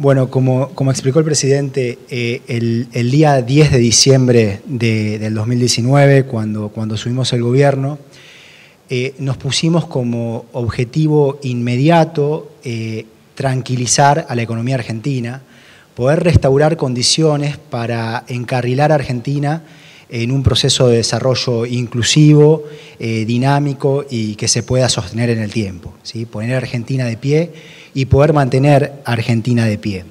Bueno, como, como explicó el presidente, eh, el, día 10 de diciembre del 2019, cuando, cuando subimos el gobierno, eh, nos pusimos como objetivo inmediato eh, tranquilizar a la economía argentina, poder restaurar condiciones para encarrilar a Argentina en un proceso de desarrollo inclusivo, dinámico y que se pueda sostener en el tiempo. Poner a Argentina de pie y poder mantener a Argentina de pie.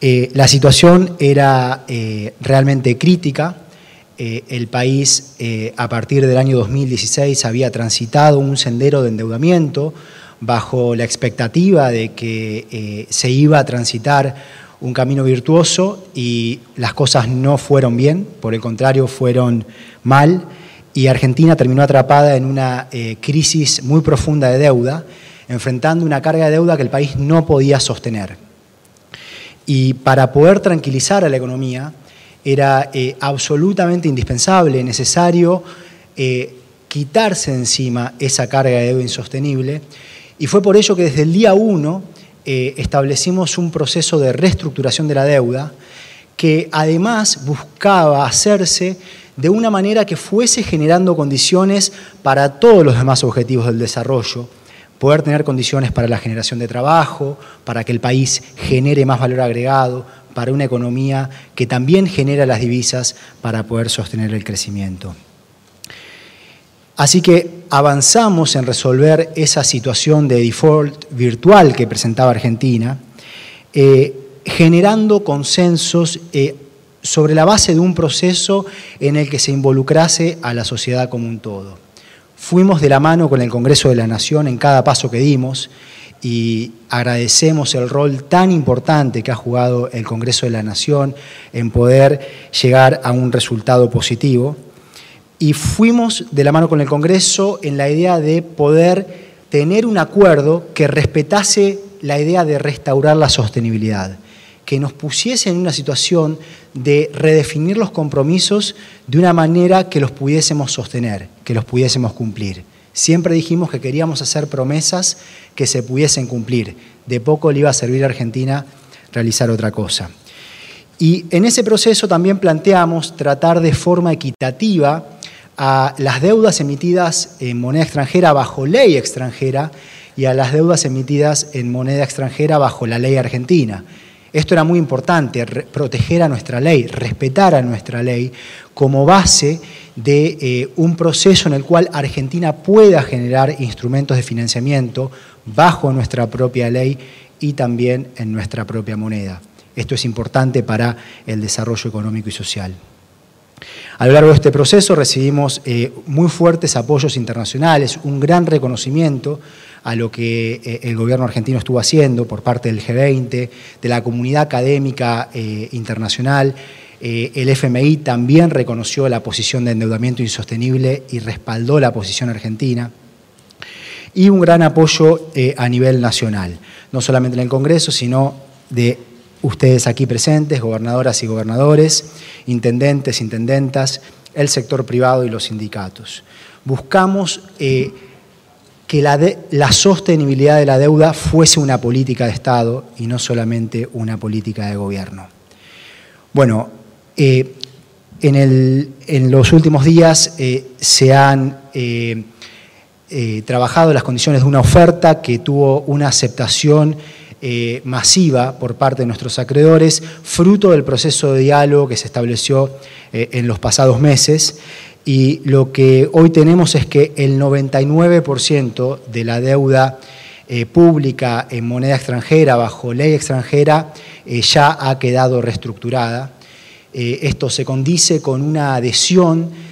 Eh, la situación era eh, realmente crítica. Eh, el país a partir del año 2016 había transitado un sendero de endeudamiento bajo la expectativa de que se iba a transitar un camino virtuoso y las cosas no fueron bien, por el contrario fueron mal y Argentina terminó atrapada en una crisis muy profunda de deuda enfrentando una carga de deuda que el país no podía sostener. Y para poder tranquilizar a la economía era eh, absolutamente indispensable, necesario, eh, quitarse encima esa carga de deuda insostenible. Y fue por ello que desde el día 1 eh, establecimos un proceso de reestructuración de la deuda que además buscaba hacerse de una manera que fuese generando condiciones para todos los demás objetivos del desarrollo, poder tener condiciones para la generación de trabajo, para que el país genere más valor agregado, para una economía que también genera las divisas para poder sostener el crecimiento. Así que avanzamos en resolver esa situación de default virtual que presentaba Argentina, eh, generando consensos eh, sobre la base de un proceso en el que se involucrase a la sociedad como un todo. Fuimos de la mano con el Congreso de la Nación en cada paso que dimos y agradecemos el rol tan importante que ha jugado el Congreso de la Nación en poder llegar a un resultado positivo. Y fuimos de la mano con el Congreso en la idea de poder tener un acuerdo que respetase la idea de restaurar la sostenibilidad que nos pusiese en una situación de redefinir los compromisos de una manera que los pudiésemos sostener, que los pudiésemos cumplir. Siempre dijimos que queríamos hacer promesas que se pudiesen cumplir. De poco le iba a servir a Argentina realizar otra cosa. Y en ese proceso también planteamos tratar de forma equitativa a las deudas emitidas en moneda extranjera bajo ley extranjera y a las deudas emitidas en moneda extranjera bajo la ley argentina. Esto era muy importante, proteger a nuestra ley, respetar a nuestra ley como base de eh, un proceso en el cual Argentina pueda generar instrumentos de financiamiento bajo nuestra propia ley y también en nuestra propia moneda. Esto es importante para el desarrollo económico y social. A lo largo de este proceso recibimos eh, muy fuertes apoyos internacionales, un gran reconocimiento a lo que eh, el gobierno argentino estuvo haciendo por parte del G20, de la comunidad académica eh, internacional. El FMI también reconoció la posición de endeudamiento insostenible y respaldó la posición argentina. Y un gran apoyo a nivel nacional, no solamente en el Congreso, sino de ustedes aquí presentes, gobernadoras y gobernadores, intendentes, intendentas, el sector privado y los sindicatos. Buscamos que la, sostenibilidad de la deuda fuese una política de Estado y no solamente una política de gobierno. Bueno, eh, en, los últimos días eh, se han eh, trabajado las condiciones de una oferta que tuvo una aceptación masiva por parte de nuestros acreedores, fruto del proceso de diálogo que se estableció en los pasados meses y lo que hoy tenemos es que el 99% de la deuda eh, pública en moneda extranjera, bajo ley extranjera, eh, ya ha quedado reestructurada. Eh, esto se condice con una adhesión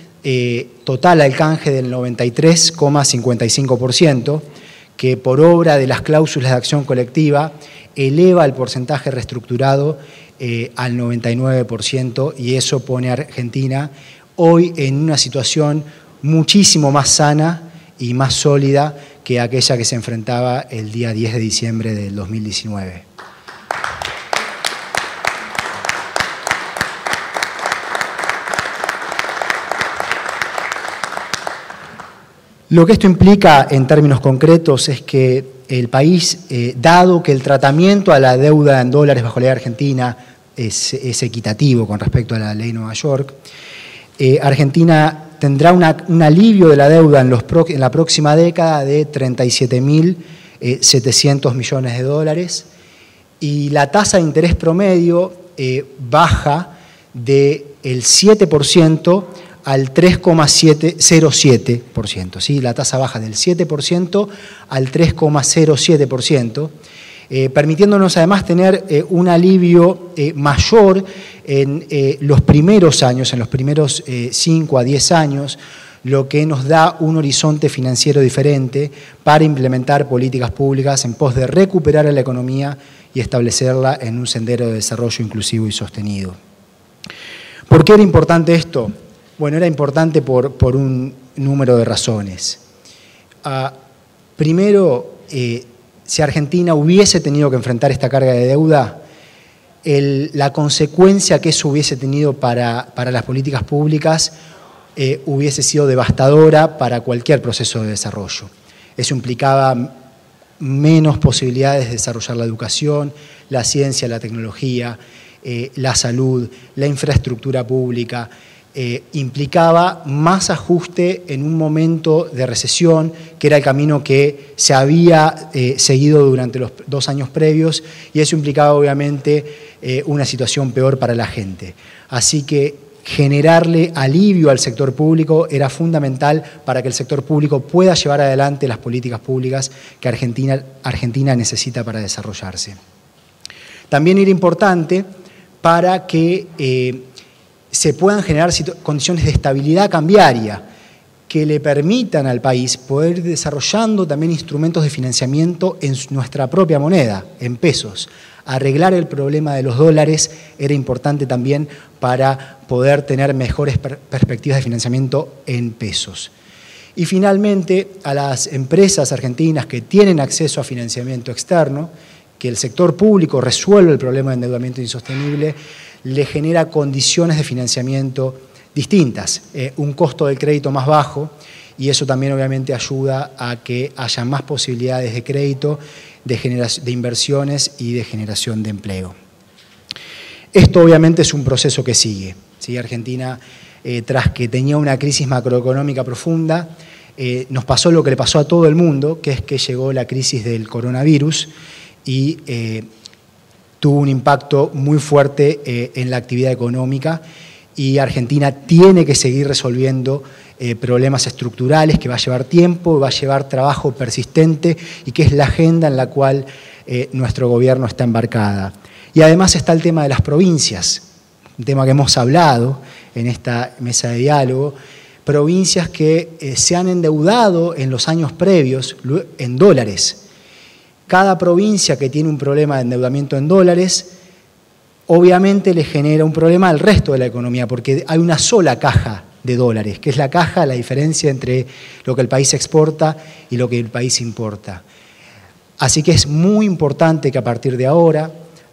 total al canje del 93,55%, que por obra de las cláusulas de acción colectiva eleva el porcentaje reestructurado al 99% y eso pone a Argentina hoy en una situación muchísimo más sana y más sólida que aquella que se enfrentaba el día 10 de diciembre del 2019. Lo que esto implica en términos concretos es que el país, dado que el tratamiento a la deuda en dólares bajo la ley argentina es, equitativo con respecto a la ley Nueva York, Argentina tendrá un alivio de la deuda en, la próxima década de 37.700 millones de dólares y la tasa de interés promedio baja del 7% al 3,07%. ¿sí? La tasa baja del 7% al 3,07%, eh, permitiéndonos además tener eh, un alivio eh, mayor en los primeros años, en los primeros 5 a 10 años, lo que nos da un horizonte financiero diferente para implementar políticas públicas en pos de recuperar a la economía y establecerla en un sendero de desarrollo inclusivo y sostenido. ¿Por qué era importante esto? Bueno, era importante por, un número de razones. Ah, primero, eh, si Argentina hubiese tenido que enfrentar esta carga de deuda, la consecuencia que eso hubiese tenido para, las políticas públicas eh, hubiese sido devastadora para cualquier proceso de desarrollo. Eso implicaba menos posibilidades de desarrollar la educación, la ciencia, la tecnología, eh, la salud, la infraestructura pública, eh, implicaba más ajuste en un momento de recesión, que era el camino que se había eh, seguido durante los dos años previos, y eso implicaba obviamente una situación peor para la gente. Así que generarle alivio al sector público era fundamental para que el sector público pueda llevar adelante las políticas públicas que Argentina, Argentina necesita para desarrollarse. También era importante para que eh, se puedan generar condiciones de estabilidad cambiaria que le permitan al país poder ir desarrollando también instrumentos de financiamiento en nuestra propia moneda, en pesos. Arreglar el problema de los dólares era importante también para poder tener mejores perspectivas de financiamiento en pesos. Y finalmente, a las empresas argentinas que tienen acceso a financiamiento externo, que el sector público resuelve el problema de endeudamiento insostenible, le genera condiciones de financiamiento distintas, eh, un costo del crédito más bajo y eso también obviamente ayuda a que haya más posibilidades de crédito, de, de inversiones y de generación de empleo. Esto obviamente es un proceso que sigue. ¿sí? Argentina, eh, tras que tenía una crisis macroeconómica profunda, eh, nos pasó lo que le pasó a todo el mundo, que es que llegó la crisis del coronavirus y tuvo un impacto muy fuerte eh, en la actividad económica y Argentina tiene que seguir resolviendo eh, problemas estructurales que va a llevar tiempo, va a llevar trabajo persistente y que es la agenda en la cual nuestro gobierno está embarcada. Y además está el tema de las provincias, un tema que hemos hablado en esta mesa de diálogo, provincias que se han endeudado en los años previos en dólares cada provincia que tiene un problema de endeudamiento en dólares, obviamente le genera un problema al resto de la economía, porque hay una sola caja de dólares, que es la caja, la diferencia entre lo que el país exporta y lo que el país importa. Así que es muy importante que a partir de ahora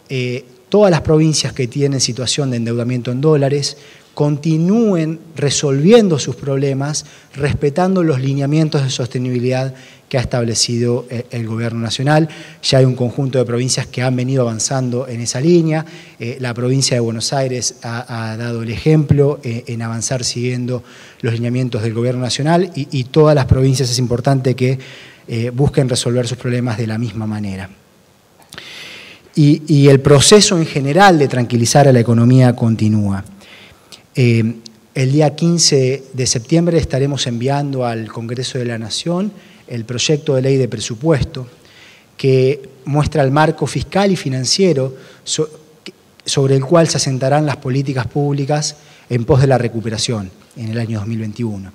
eh, todas las provincias que tienen situación de endeudamiento en dólares continúen resolviendo sus problemas, respetando los lineamientos de sostenibilidad que ha establecido eh, el Gobierno Nacional. Ya hay un conjunto de provincias que han venido avanzando en esa línea. Eh, la provincia de Buenos Aires ha, dado el ejemplo eh, en avanzar siguiendo los lineamientos del Gobierno Nacional y, todas las provincias es importante que busquen resolver sus problemas de la misma manera. Y, el proceso en general de tranquilizar a la economía continúa. El día 15 de septiembre estaremos enviando al Congreso de la Nación el proyecto de ley de presupuesto que muestra el marco fiscal y financiero sobre el cual se asentarán las políticas públicas en pos de la recuperación en el año 2021.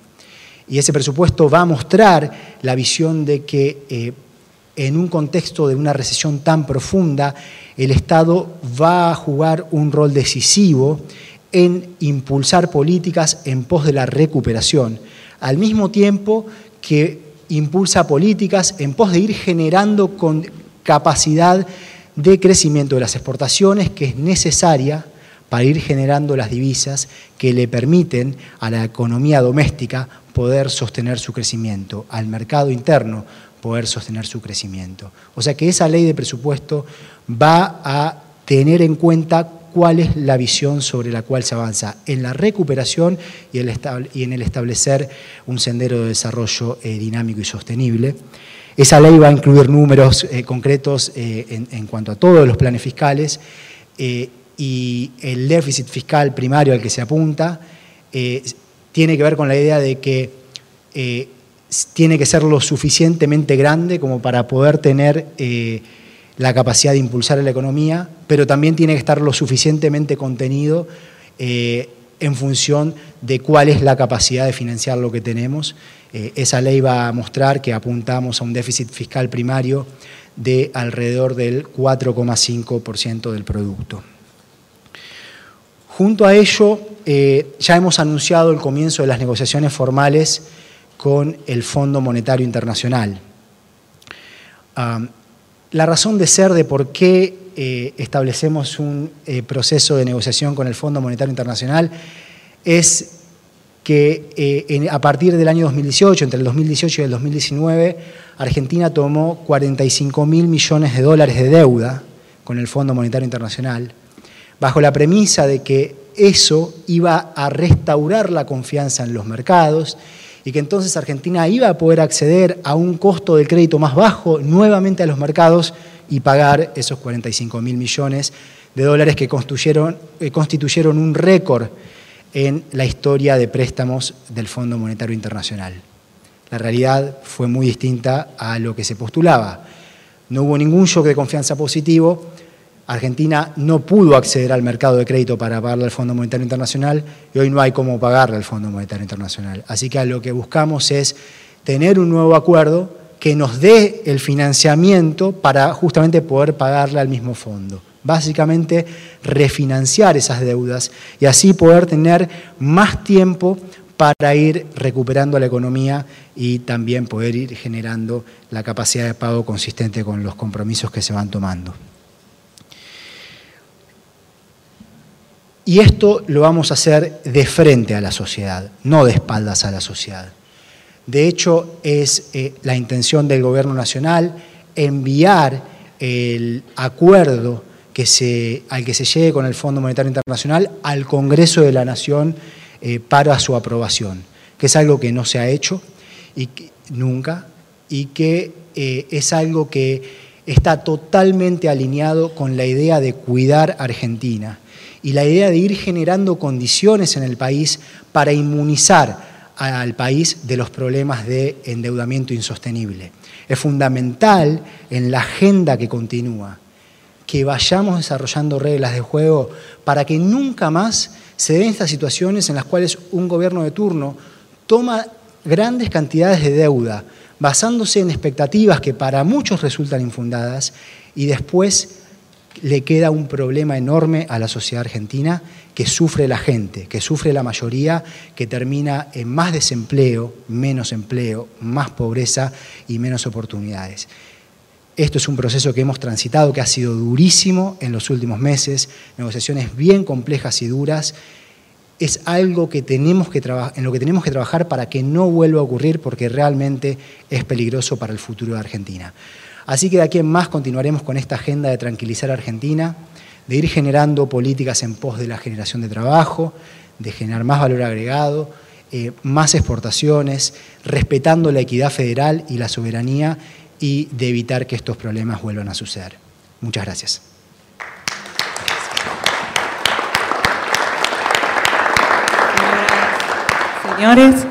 Y ese presupuesto va a mostrar la visión de que eh, en un contexto de una recesión tan profunda, el Estado va a jugar un rol decisivo en impulsar políticas en pos de la recuperación, al mismo tiempo que impulsa políticas en pos de ir generando con capacidad de crecimiento de las exportaciones que es necesaria para ir generando las divisas que le permiten a la economía doméstica poder sostener su crecimiento, al mercado interno poder sostener su crecimiento. O sea que esa ley de presupuesto va a tener en cuenta cuál es la visión sobre la cual se avanza en la recuperación y, en el establecer un sendero de desarrollo eh, dinámico y sostenible. Esa ley va a incluir números eh, concretos eh, en, cuanto a todos los planes fiscales y el déficit fiscal primario al que se apunta tiene que ver con la idea de que tiene que ser lo suficientemente grande como para poder tener la capacidad de impulsar la economía, pero también tiene que estar lo suficientemente contenido eh, en función de cuál es la capacidad de financiar lo que tenemos. Eh, esa ley va a mostrar que apuntamos a un déficit fiscal primario de alrededor del 4,5% del producto. Junto a ello, eh, ya hemos anunciado el comienzo de las negociaciones formales con el Fondo Monetario Internacional. La razón de ser de por qué eh, establecemos un eh, proceso de negociación con el Fondo Monetario Internacional es que eh, a partir del año 2018, entre el 2018 y el 2019, Argentina tomó 45 mil millones de dólares de deuda con el Fondo Monetario Internacional, bajo la premisa de que eso iba a restaurar la confianza en los mercados y que entonces Argentina iba a poder acceder a un costo del crédito más bajo nuevamente a los mercados y pagar esos 45 mil millones de dólares que constituyeron, eh, constituyeron un récord en la historia de préstamos del Fondo Monetario Internacional. La realidad fue muy distinta a lo que se postulaba. No hubo ningún shock de confianza positivo, Argentina no pudo acceder al mercado de crédito para pagarle al Fondo Monetario Internacional y hoy no hay cómo pagarle al Fondo Monetario Internacional. Así que lo que buscamos es tener un nuevo acuerdo que nos dé el financiamiento para justamente poder pagarle al mismo fondo. Básicamente refinanciar esas deudas y así poder tener más tiempo para ir recuperando la economía y también poder ir generando la capacidad de pago consistente con los compromisos que se van tomando. Y esto lo vamos a hacer de frente a la sociedad, no de espaldas a la sociedad. De hecho, es eh, la intención del Gobierno Nacional enviar el acuerdo al que se llegue con el Fondo Monetario Internacional al Congreso de la Nación eh, para su aprobación, que es algo que no se ha hecho y nunca y que eh, es algo que está totalmente alineado con la idea de cuidar Argentina y la idea de ir generando condiciones en el país para inmunizar al país de los problemas de endeudamiento insostenible. Es fundamental en la agenda que continúa que vayamos desarrollando reglas de juego para que nunca más se den estas situaciones en las cuales un gobierno de turno toma grandes cantidades de deuda basándose en expectativas que para muchos resultan infundadas y después le queda un problema enorme a la sociedad argentina que sufre la gente, que sufre la mayoría, que termina en más desempleo, menos empleo, más pobreza y menos oportunidades. Esto es un proceso que hemos transitado, que ha sido durísimo en los últimos meses, negociaciones bien complejas y duras. Es algo que tenemos que en lo que tenemos que trabajar para que no vuelva a ocurrir porque realmente es peligroso para el futuro de Argentina. Así que de aquí en más continuaremos con esta agenda de tranquilizar a Argentina, de ir generando políticas en pos de la generación de trabajo, de generar más valor agregado, eh, más exportaciones, respetando la equidad federal y la soberanía y de evitar que estos problemas vuelvan a suceder. Muchas gracias. Señores,